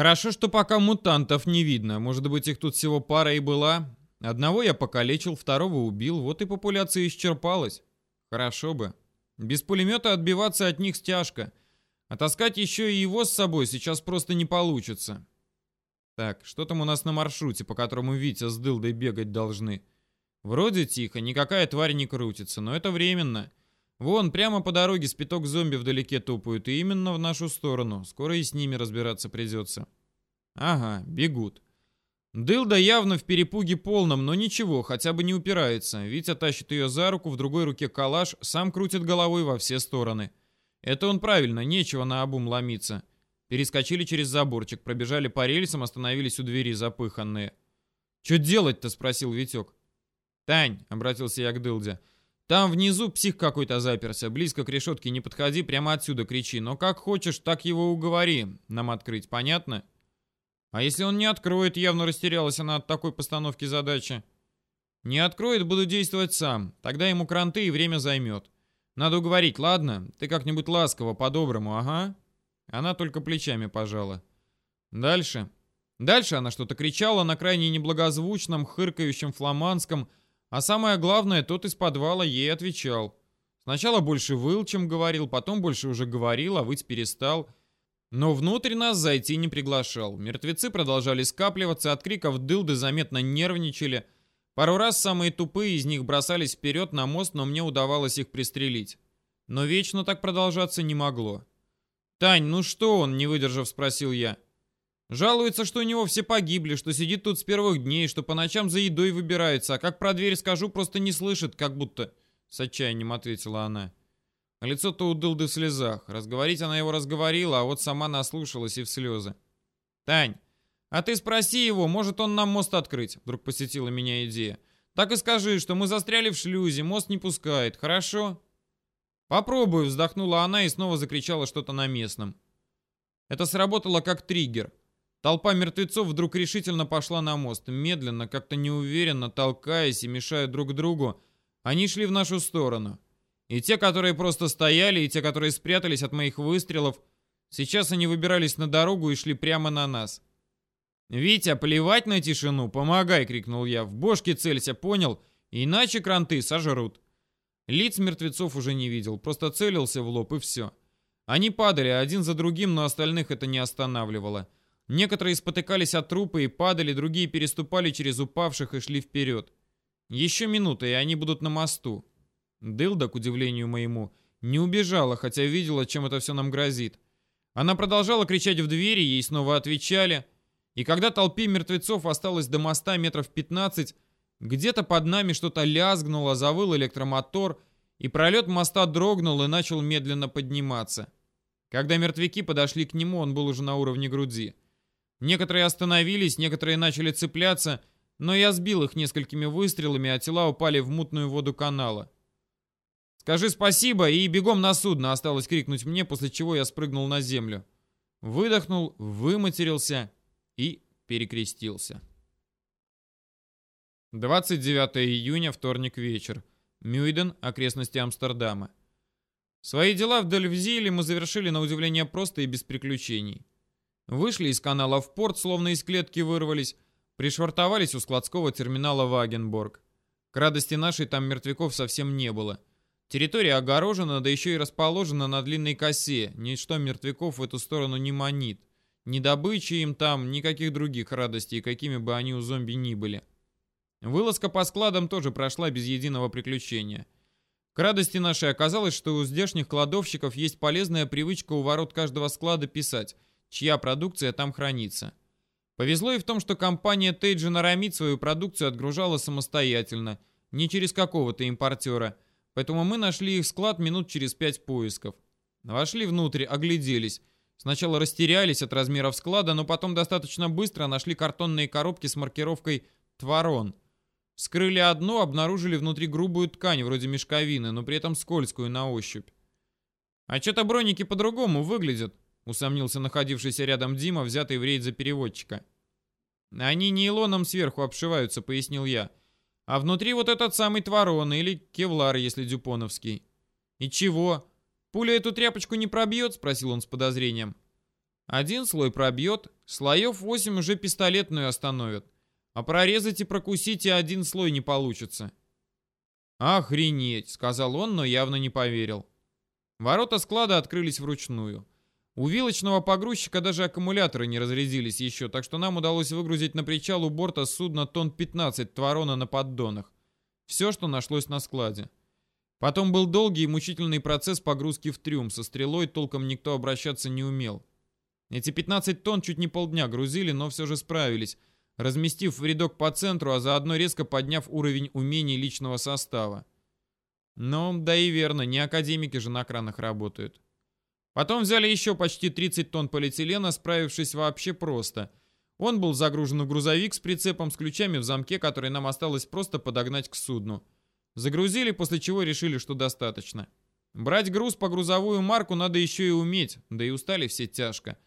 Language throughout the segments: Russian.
Хорошо, что пока мутантов не видно. Может быть, их тут всего пара и была. Одного я покалечил, второго убил, вот и популяция исчерпалась. Хорошо бы. Без пулемета отбиваться от них стяжка. А таскать еще и его с собой сейчас просто не получится. Так, что там у нас на маршруте, по которому Витя с дылдой бегать должны? Вроде тихо, никакая тварь не крутится, но это временно. Вон, прямо по дороге спиток зомби вдалеке тупают, и именно в нашу сторону. Скоро и с ними разбираться придется. Ага, бегут. Дылда явно в перепуге полном, но ничего, хотя бы не упирается. Витя тащит ее за руку, в другой руке калаш, сам крутит головой во все стороны. Это он правильно, нечего на обум ломиться. Перескочили через заборчик, пробежали по рельсам, остановились у двери запыханные. «Что делать-то?» — спросил Витек. «Тань», — обратился я к Дылде, — «там внизу псих какой-то заперся, близко к решетке не подходи, прямо отсюда кричи, но как хочешь, так его уговори нам открыть, понятно?» А если он не откроет, явно растерялась она от такой постановки задачи. Не откроет, буду действовать сам. Тогда ему кранты и время займет. Надо уговорить, ладно? Ты как-нибудь ласково, по-доброму, ага. Она только плечами пожала. Дальше. Дальше она что-то кричала на крайне неблагозвучном, хыркающем фламандском, а самое главное, тот из подвала ей отвечал. Сначала больше выл, чем говорил, потом больше уже говорил, а выть перестал — но внутрь нас зайти не приглашал. Мертвецы продолжали скапливаться, от криков дылды заметно нервничали. Пару раз самые тупые из них бросались вперед на мост, но мне удавалось их пристрелить. Но вечно так продолжаться не могло. «Тань, ну что он?» — не выдержав, спросил я. «Жалуется, что у него все погибли, что сидит тут с первых дней, что по ночам за едой выбирается, а как про дверь скажу, просто не слышит, как будто...» С отчаянием ответила она. Лицо-то у Дылды в слезах. Разговорить она его разговорила, а вот сама наслушалась и в слезы. «Тань, а ты спроси его, может он нам мост открыть?» Вдруг посетила меня идея. «Так и скажи, что мы застряли в шлюзе, мост не пускает, хорошо?» «Попробую», вздохнула она и снова закричала что-то на местном. Это сработало как триггер. Толпа мертвецов вдруг решительно пошла на мост. Медленно, как-то неуверенно, толкаясь и мешая друг другу, они шли в нашу сторону. И те, которые просто стояли, и те, которые спрятались от моих выстрелов, сейчас они выбирались на дорогу и шли прямо на нас. «Витя, плевать на тишину, помогай!» — крикнул я. «В бошке целься, понял? Иначе кранты сожрут». Лиц мертвецов уже не видел, просто целился в лоб и все. Они падали один за другим, но остальных это не останавливало. Некоторые спотыкались от трупа и падали, другие переступали через упавших и шли вперед. Еще минута, и они будут на мосту. Дылда, к удивлению моему, не убежала, хотя видела, чем это все нам грозит. Она продолжала кричать в двери, ей снова отвечали. И когда толпе мертвецов осталось до моста метров 15, где-то под нами что-то лязгнуло, завыл электромотор, и пролет моста дрогнул и начал медленно подниматься. Когда мертвяки подошли к нему, он был уже на уровне груди. Некоторые остановились, некоторые начали цепляться, но я сбил их несколькими выстрелами, а тела упали в мутную воду канала. «Скажи спасибо и бегом на судно!» осталось крикнуть мне, после чего я спрыгнул на землю. Выдохнул, выматерился и перекрестился. 29 июня, вторник вечер. Мюйден, окрестности Амстердама. Свои дела в Дельвзиле мы завершили на удивление просто и без приключений. Вышли из канала в порт, словно из клетки вырвались, пришвартовались у складского терминала Вагенборг. К радости нашей там мертвяков совсем не было. Территория огорожена, да еще и расположена на длинной косе. Ничто мертвяков в эту сторону не манит. Ни добычи им там, никаких других радостей, какими бы они у зомби ни были. Вылазка по складам тоже прошла без единого приключения. К радости нашей оказалось, что у здешних кладовщиков есть полезная привычка у ворот каждого склада писать, чья продукция там хранится. Повезло и в том, что компания Тейджин Арамид свою продукцию отгружала самостоятельно, не через какого-то импортера – Поэтому мы нашли их склад минут через пять поисков. Вошли внутрь, огляделись. Сначала растерялись от размеров склада, но потом достаточно быстро нашли картонные коробки с маркировкой «Творон». Вскрыли одну, обнаружили внутри грубую ткань, вроде мешковины, но при этом скользкую на ощупь. «А что-то броники по-другому выглядят», — усомнился находившийся рядом Дима, взятый в рейд за переводчика. «Они нейлоном сверху обшиваются», — пояснил я. А внутри вот этот самый Творон или Кевлар, если дюпоновский. И чего? Пуля эту тряпочку не пробьет? Спросил он с подозрением. Один слой пробьет, слоев 8 уже пистолетную остановят. А прорезать и прокусить и один слой не получится. «Охренеть!» — сказал он, но явно не поверил. Ворота склада открылись вручную. У вилочного погрузчика даже аккумуляторы не разрядились еще, так что нам удалось выгрузить на причал у борта судна тонн 15 творона на поддонах. Все, что нашлось на складе. Потом был долгий и мучительный процесс погрузки в трюм. Со стрелой толком никто обращаться не умел. Эти 15 тонн чуть не полдня грузили, но все же справились, разместив в рядок по центру, а заодно резко подняв уровень умений личного состава. Но, да и верно, не академики же на кранах работают. Потом взяли еще почти 30 тонн полиэтилена, справившись вообще просто. Он был загружен в грузовик с прицепом с ключами в замке, который нам осталось просто подогнать к судну. Загрузили, после чего решили, что достаточно. Брать груз по грузовую марку надо еще и уметь, да и устали все тяжко.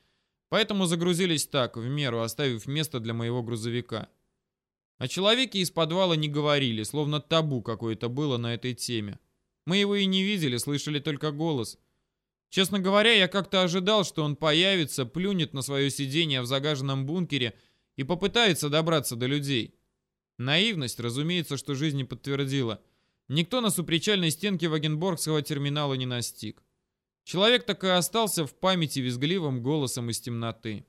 Поэтому загрузились так, в меру, оставив место для моего грузовика. О человеке из подвала не говорили, словно табу какое-то было на этой теме. Мы его и не видели, слышали только голос. Честно говоря, я как-то ожидал, что он появится, плюнет на свое сидение в загаженном бункере и попытается добраться до людей. Наивность, разумеется, что жизнь не подтвердила. Никто нас у причальной стенки Вагенборгского терминала не настиг. Человек так и остался в памяти визгливым голосом из темноты.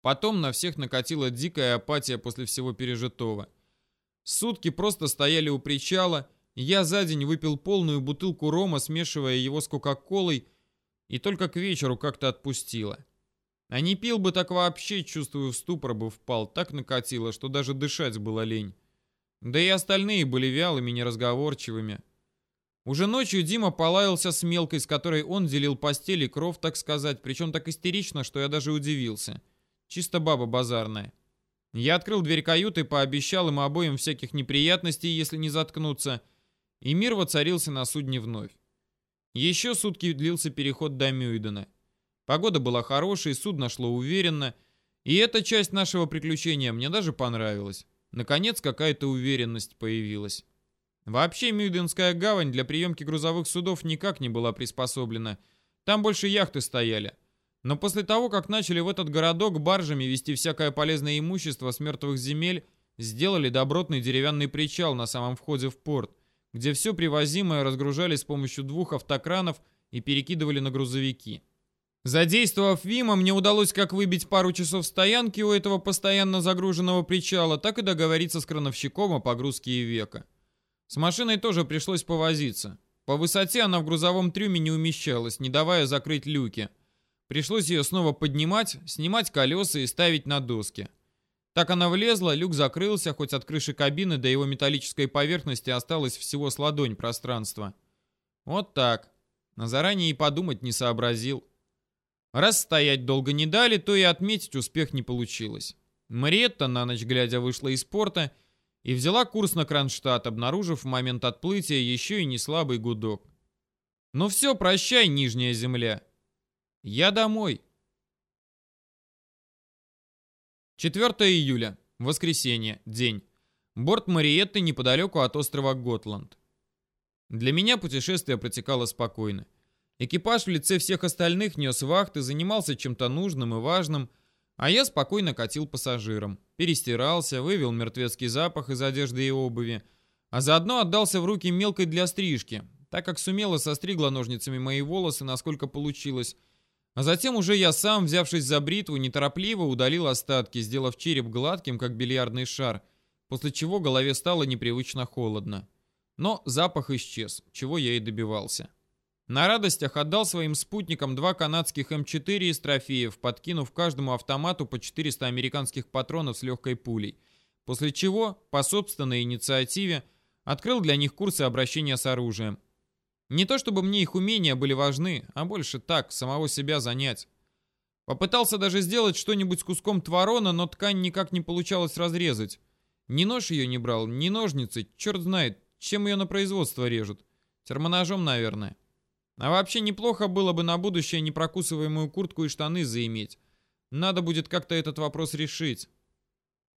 Потом на всех накатила дикая апатия после всего пережитого. Сутки просто стояли у причала, я за день выпил полную бутылку рома, смешивая его с кока-колой, и только к вечеру как-то отпустило. А не пил бы так вообще, чувствую, в ступор бы впал, так накатило, что даже дышать было лень. Да и остальные были вялыми, неразговорчивыми. Уже ночью Дима полаялся с мелкой, с которой он делил постель и кров, так сказать, причем так истерично, что я даже удивился. Чисто баба базарная. Я открыл дверь каюты пообещал им обоим всяких неприятностей, если не заткнуться — и мир воцарился на судне вновь. Еще сутки длился переход до Мюйдена. Погода была хорошей, судно шло уверенно, и эта часть нашего приключения мне даже понравилась. Наконец какая-то уверенность появилась. Вообще Мюйденская гавань для приемки грузовых судов никак не была приспособлена. Там больше яхты стояли. Но после того, как начали в этот городок баржами вести всякое полезное имущество с мертвых земель, сделали добротный деревянный причал на самом входе в порт – где все привозимое разгружали с помощью двух автокранов и перекидывали на грузовики. Задействовав Вима, мне удалось как выбить пару часов стоянки у этого постоянно загруженного причала, так и договориться с крановщиком о погрузке и века. С машиной тоже пришлось повозиться. По высоте она в грузовом трюме не умещалась, не давая закрыть люки. Пришлось ее снова поднимать, снимать колеса и ставить на доски. Так она влезла, люк закрылся, хоть от крыши кабины до его металлической поверхности осталось всего с ладонь пространства. Вот так. На заранее и подумать не сообразил. Раз стоять долго не дали, то и отметить успех не получилось. Мариетта на ночь глядя вышла из порта и взяла курс на Кронштадт, обнаружив в момент отплытия еще и не слабый гудок. «Ну все, прощай, Нижняя Земля. Я домой». 4 июля. Воскресенье. День. Борт Мариетты неподалеку от острова Готланд. Для меня путешествие протекало спокойно. Экипаж в лице всех остальных нес вахты, занимался чем-то нужным и важным, а я спокойно катил пассажирам. Перестирался, вывел мертвецкий запах из одежды и обуви, а заодно отдался в руки мелкой для стрижки, так как сумела состригла ножницами мои волосы, насколько получилось, а затем уже я сам, взявшись за бритву, неторопливо удалил остатки, сделав череп гладким, как бильярдный шар, после чего голове стало непривычно холодно. Но запах исчез, чего я и добивался. На радостях отдал своим спутникам два канадских М4 из трофеев, подкинув каждому автомату по 400 американских патронов с легкой пулей, после чего, по собственной инициативе, открыл для них курсы обращения с оружием, не то чтобы мне их умения были важны, а больше так, самого себя занять. Попытался даже сделать что-нибудь с куском творона, но ткань никак не получалось разрезать. Ни нож ее не брал, ни ножницы, черт знает, чем ее на производство режут. Термоножом, наверное. А вообще неплохо было бы на будущее непрокусываемую куртку и штаны заиметь. Надо будет как-то этот вопрос решить.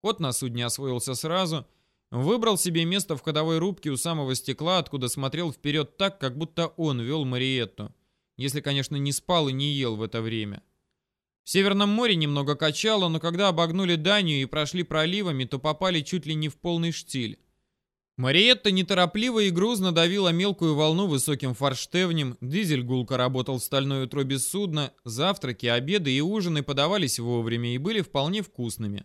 Кот на судне освоился сразу, Выбрал себе место в ходовой рубке у самого стекла, откуда смотрел вперед так, как будто он вел Мариетту. Если, конечно, не спал и не ел в это время. В Северном море немного качало, но когда обогнули Данию и прошли проливами, то попали чуть ли не в полный штиль. Мариетта неторопливо и грузно давила мелкую волну высоким форштевнем, дизель гулко работал в стальной утробе судна, завтраки, обеды и ужины подавались вовремя и были вполне вкусными.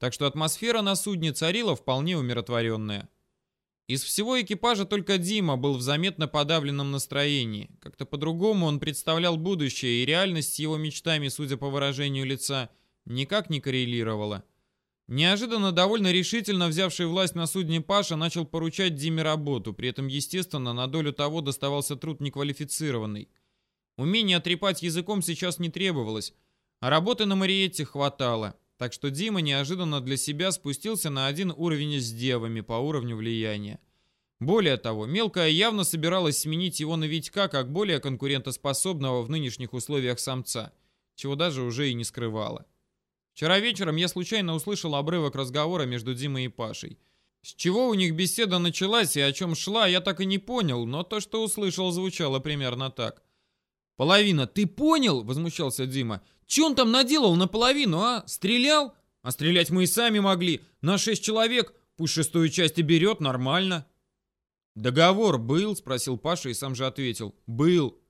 Так что атмосфера на судне царила вполне умиротворенная. Из всего экипажа только Дима был в заметно подавленном настроении. Как-то по-другому он представлял будущее, и реальность с его мечтами, судя по выражению лица, никак не коррелировала. Неожиданно довольно решительно взявший власть на судне Паша начал поручать Диме работу, при этом, естественно, на долю того доставался труд неквалифицированный. Умение трепать языком сейчас не требовалось, а работы на Мариетте хватало, так что Дима неожиданно для себя спустился на один уровень с девами по уровню влияния. Более того, Мелкая явно собиралась сменить его на Витька как более конкурентоспособного в нынешних условиях самца, чего даже уже и не скрывала. Вчера вечером я случайно услышал обрывок разговора между Димой и Пашей. С чего у них беседа началась и о чем шла, я так и не понял, но то, что услышал, звучало примерно так. «Половина, ты понял?» — возмущался Дима. «Че он там наделал наполовину, а? Стрелял? А стрелять мы и сами могли. На шесть человек. Пусть шестую часть и берет, нормально». «Договор был?» — спросил Паша и сам же ответил. «Был».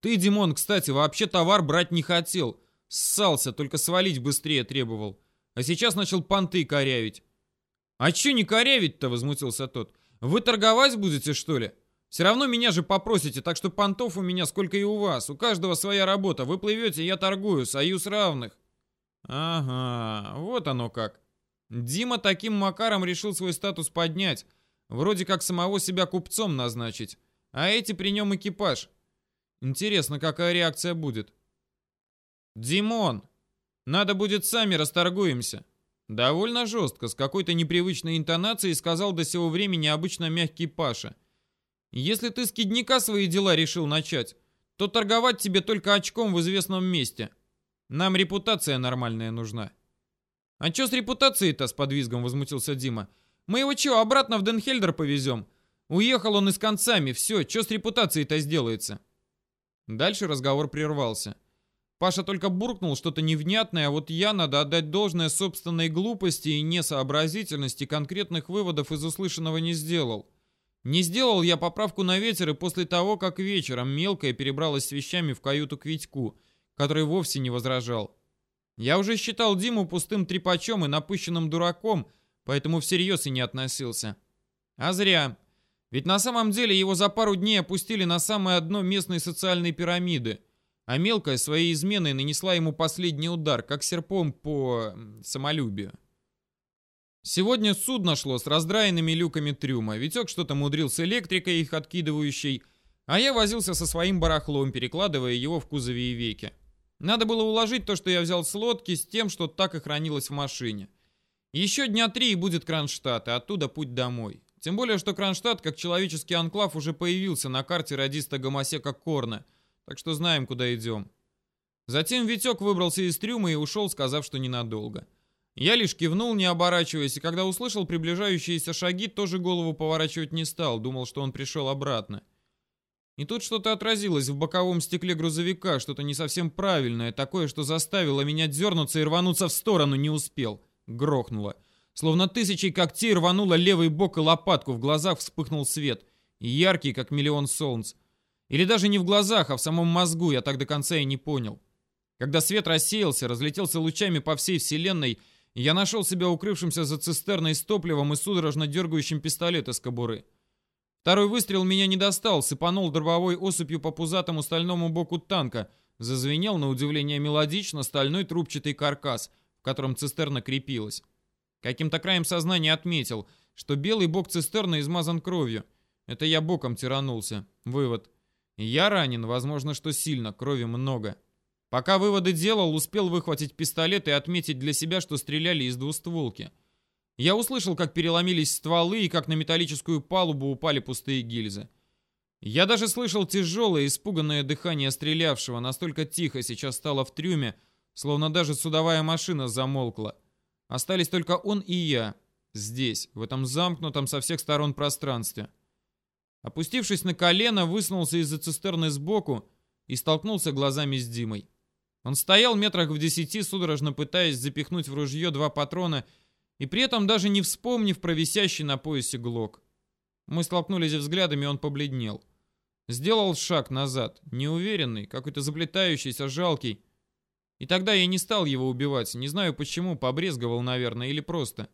«Ты, Димон, кстати, вообще товар брать не хотел. Ссался, только свалить быстрее требовал. А сейчас начал понты корявить. «А че не корявить-то?» — возмутился тот. «Вы торговать будете, что ли? Все равно меня же попросите, так что понтов у меня сколько и у вас. У каждого своя работа. Вы плывете, я торгую. Союз равных». «Ага, вот оно как». Дима таким макаром решил свой статус поднять. Вроде как самого себя купцом назначить. А эти при нем экипаж. Интересно, какая реакция будет. «Димон, надо будет сами расторгуемся». Довольно жестко, с какой-то непривычной интонацией сказал до сего времени обычно мягкий Паша. «Если ты с кидника свои дела решил начать, то торговать тебе только очком в известном месте. Нам репутация нормальная нужна». «А чё с репутацией-то?» — с подвизгом возмутился Дима. «Мы его чё, обратно в Денхельдер повезем? Уехал он и с концами, все, чё с репутацией-то сделается?» Дальше разговор прервался. Паша только буркнул что-то невнятное, а вот я, надо отдать должное собственной глупости и несообразительности, конкретных выводов из услышанного не сделал. Не сделал я поправку на ветер и после того, как вечером мелкая перебралась с вещами в каюту к Витьку, который вовсе не возражал. Я уже считал Диму пустым трепачом и напыщенным дураком, поэтому всерьез и не относился. А зря. Ведь на самом деле его за пару дней опустили на самое дно местной социальной пирамиды – а мелкая своей изменой нанесла ему последний удар, как серпом по самолюбию. Сегодня судно шло с раздраенными люками трюма. Витек что-то мудрил с электрикой, их откидывающей, а я возился со своим барахлом, перекладывая его в кузове и веки. Надо было уложить то, что я взял с лодки, с тем, что так и хранилось в машине. Еще дня три и будет Кронштадт, и оттуда путь домой. Тем более, что Кронштадт, как человеческий анклав, уже появился на карте радиста Гомосека Корна – так что знаем, куда идем. Затем Витек выбрался из трюма и ушел, сказав, что ненадолго. Я лишь кивнул, не оборачиваясь, и когда услышал приближающиеся шаги, тоже голову поворачивать не стал, думал, что он пришел обратно. И тут что-то отразилось в боковом стекле грузовика, что-то не совсем правильное, такое, что заставило меня дернуться и рвануться в сторону, не успел. Грохнуло. Словно тысячей когтей рвануло левый бок и лопатку, в глазах вспыхнул свет. Яркий, как миллион солнц. Или даже не в глазах, а в самом мозгу, я так до конца и не понял. Когда свет рассеялся, разлетелся лучами по всей вселенной, я нашел себя укрывшимся за цистерной с топливом и судорожно дергающим пистолет из кобуры. Второй выстрел меня не достал, сыпанул дробовой осыпью по пузатому стальному боку танка, зазвенел, на удивление мелодично, стальной трубчатый каркас, в котором цистерна крепилась. Каким-то краем сознания отметил, что белый бок цистерны измазан кровью. Это я боком тиранулся. Вывод. Я ранен, возможно, что сильно, крови много. Пока выводы делал, успел выхватить пистолет и отметить для себя, что стреляли из двустволки. Я услышал, как переломились стволы и как на металлическую палубу упали пустые гильзы. Я даже слышал тяжелое, испуганное дыхание стрелявшего, настолько тихо сейчас стало в трюме, словно даже судовая машина замолкла. Остались только он и я, здесь, в этом замкнутом со всех сторон пространстве. Опустившись на колено, высунулся из-за цистерны сбоку и столкнулся глазами с Димой. Он стоял метрах в десяти, судорожно пытаясь запихнуть в ружье два патрона и при этом даже не вспомнив про висящий на поясе глок. Мы столкнулись взглядами, и он побледнел. Сделал шаг назад, неуверенный, какой-то заплетающийся, жалкий. И тогда я не стал его убивать, не знаю почему, побрезговал, наверное, или просто.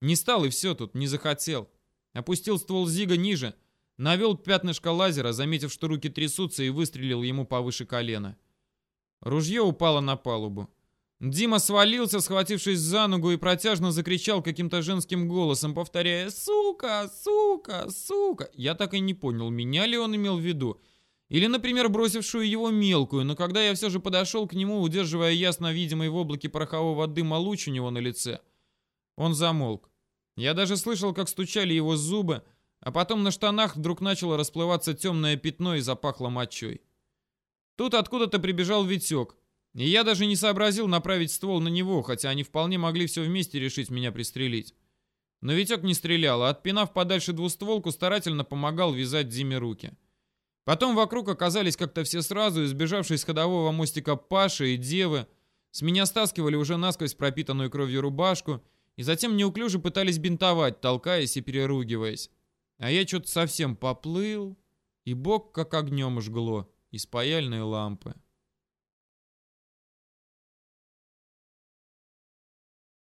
Не стал и все тут, не захотел. Опустил ствол Зига ниже, навел пятнышко лазера, заметив, что руки трясутся, и выстрелил ему повыше колена. Ружье упало на палубу. Дима свалился, схватившись за ногу, и протяжно закричал каким-то женским голосом, повторяя «Сука! Сука! Сука!». Я так и не понял, меня ли он имел в виду. Или, например, бросившую его мелкую, но когда я все же подошел к нему, удерживая ясно видимый в облаке порохового дыма луч у него на лице, он замолк. Я даже слышал, как стучали его зубы, а потом на штанах вдруг начало расплываться темное пятно и запахло мочой. Тут откуда-то прибежал Витек, и я даже не сообразил направить ствол на него, хотя они вполне могли все вместе решить меня пристрелить. Но Витек не стрелял, а отпинав подальше двустволку, старательно помогал вязать Диме руки. Потом вокруг оказались как-то все сразу, избежавшие с ходового мостика Паша и Девы. С меня стаскивали уже насквозь пропитанную кровью рубашку, и затем неуклюже пытались бинтовать, толкаясь и переругиваясь. А я что-то совсем поплыл, и бок как огнем жгло из паяльной лампы.